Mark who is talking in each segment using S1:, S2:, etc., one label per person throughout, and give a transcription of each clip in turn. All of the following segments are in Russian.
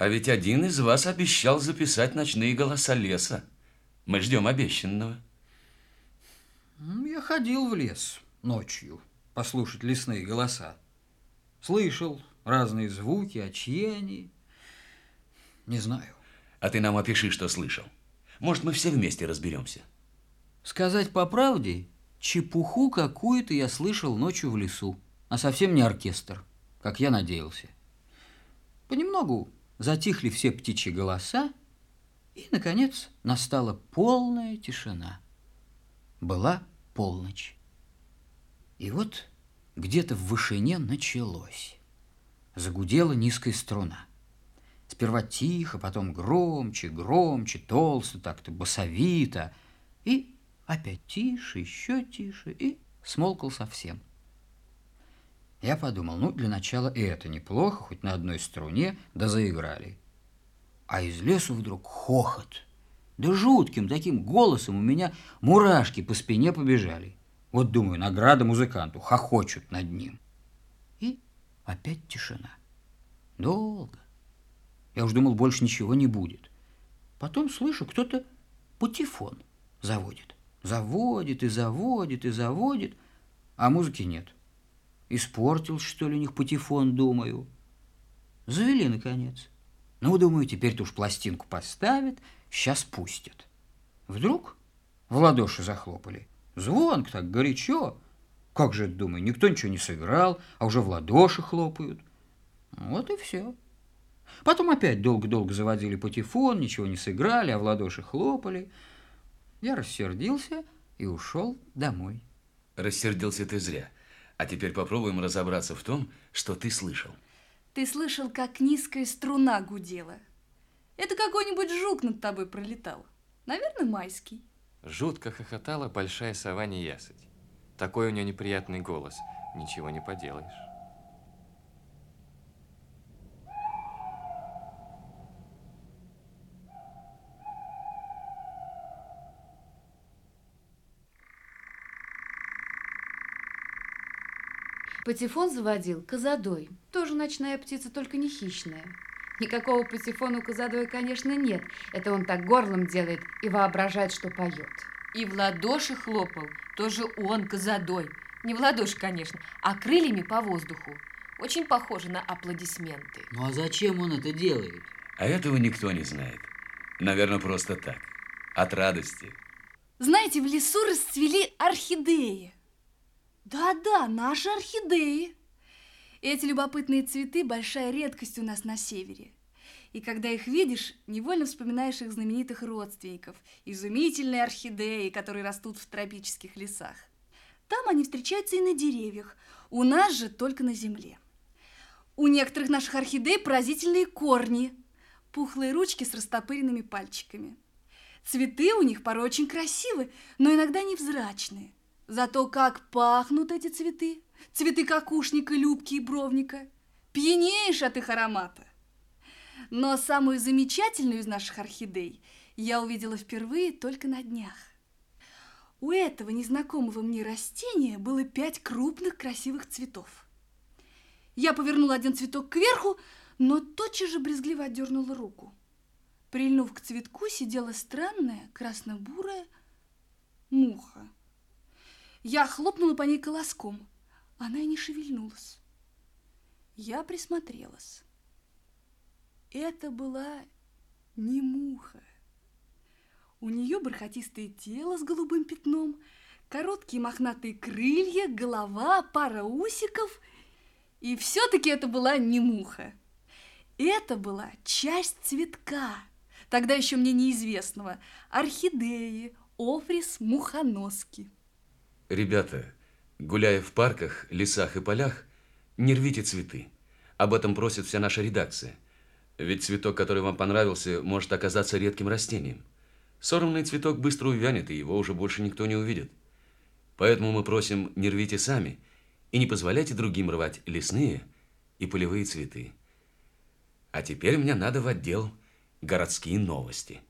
S1: А ведь один из вас обещал записать ночные голоса леса. Мы ждем обещанного.
S2: Я ходил в лес ночью послушать лесные голоса. Слышал разные звуки, а чьи они, не знаю.
S1: А ты нам опиши, что слышал. Может, мы все вместе разберемся.
S2: Сказать по правде, чепуху какую-то я слышал ночью в лесу, а совсем не оркестр, как я надеялся. Понемногу затихли все птичьи голоса, и, наконец, настала полная тишина. Была полночь. И вот где-то в вышине началось. Загудела низкая струна. Сперва тихо, потом громче, громче, толсто, так-то басовито. И опять тише, еще тише, и смолкал совсем. Я подумал, ну, для начала и это неплохо, хоть на одной струне, да заиграли. А из лесу вдруг хохот. Да жутким таким голосом у меня мурашки по спине побежали. Вот, думаю, награда музыканту, хохочут над ним. И опять тишина. Долго. Я уж думал, больше ничего не будет. Потом слышу, кто-то патефон заводит. Заводит и заводит и заводит, а музыки нет. — Испортил, что ли, у них патефон, думаю. Завели, наконец. Ну, думаю, теперь-то уж пластинку поставят, сейчас пустят. Вдруг в ладоши захлопали. Звонк так горячо. Как же думаю, никто ничего не сыграл, а уже в ладоши хлопают. Вот и все. Потом опять долго-долго заводили патефон, ничего не сыграли, а в ладоши хлопали. Я рассердился и ушел домой.
S1: Рассердился ты зря. А теперь попробуем разобраться в том, что ты слышал.
S3: Ты слышал, как низкая струна гудела. Это какой-нибудь жук над тобой пролетал. Наверное, майский.
S4: Жутко хохотала большая сова неясыть. Такой у нее неприятный голос. Ничего не поделаешь.
S5: Патефон заводил козадой. Тоже ночная птица, только не хищная. Никакого патефона у козадоя, конечно, нет. Это он так горлом делает и воображает, что поет.
S6: И в ладоши хлопал. Тоже он, козадой. Не в ладоши, конечно, а крыльями по воздуху. Очень похоже на аплодисменты.
S2: Ну а зачем он это делает?
S1: А этого никто не знает. Наверное, просто так. От радости.
S3: Знаете, в лесу расцвели орхидеи. Да-да, наши орхидеи. Эти любопытные цветы – большая редкость у нас на севере. И когда их видишь, невольно вспоминаешь их знаменитых родственников – изумительные орхидеи, которые растут в тропических лесах. Там они встречаются и на деревьях, у нас же только на земле. У некоторых наших орхидей поразительные корни, пухлые ручки с растопыренными пальчиками. Цветы у них порой очень красивы, но иногда невзрачные – Зато как пахнут эти цветы, цветы какушника, любки и бровника. Пьянеешь от их аромата. Но самую замечательную из наших орхидей я увидела впервые только на днях. У этого незнакомого мне растения было пять крупных красивых цветов. Я повернула один цветок кверху, но тотчас же брезгливо отдернула руку. Прильнув к цветку, сидела странная красно-бурая муха. Я хлопнула по ней колоском. Она и не шевельнулась. Я присмотрелась. Это была не муха. У нее бархатистое тело с голубым пятном, короткие мохнатые крылья, голова, пара усиков. И все-таки это была не муха. Это была часть цветка, тогда еще мне неизвестного, орхидеи, офрис мухоноски.
S1: Ребята, гуляя в парках, лесах и полях, не рвите цветы. Об этом просит вся наша редакция. Ведь цветок, который вам понравился, может оказаться редким растением. Сорванный цветок быстро увянет, и его уже больше никто не увидит. Поэтому мы просим, не рвите сами и не позволяйте другим рвать лесные и полевые цветы. А теперь мне надо в отдел «Городские новости».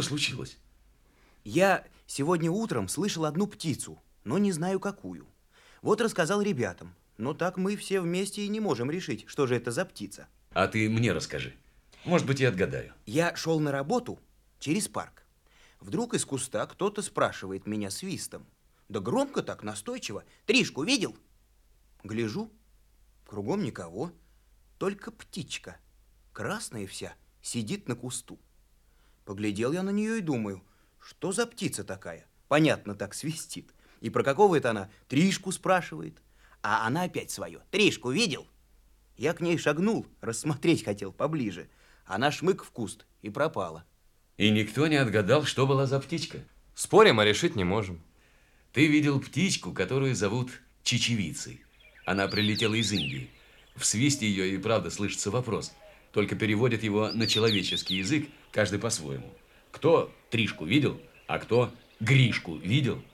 S1: Что случилось?
S7: Я сегодня утром слышал одну птицу, но не знаю какую. Вот рассказал ребятам. Но так мы все вместе и не можем решить, что же это за птица.
S1: А ты мне расскажи. Может быть, я отгадаю.
S7: Я шел на работу через парк. Вдруг из куста кто-то спрашивает меня свистом. Да громко так, настойчиво. Тришку видел? Гляжу, кругом никого, только птичка, красная вся, сидит на кусту. Поглядел я на нее и думаю, что за птица такая? Понятно, так свистит. И про какого это она Тришку спрашивает. А она опять свое. Тришку видел? Я к ней шагнул, рассмотреть хотел поближе. Она шмык в куст и пропала.
S1: И никто не отгадал, что была за птичка.
S4: Спорим, а решить не можем.
S1: Ты видел птичку, которую зовут чечевицей. Она прилетела из Индии. В свисте ее и правда слышится вопрос. Только переводит его на человеческий язык, каждый по-своему. Кто Тришку видел, а кто Гришку видел –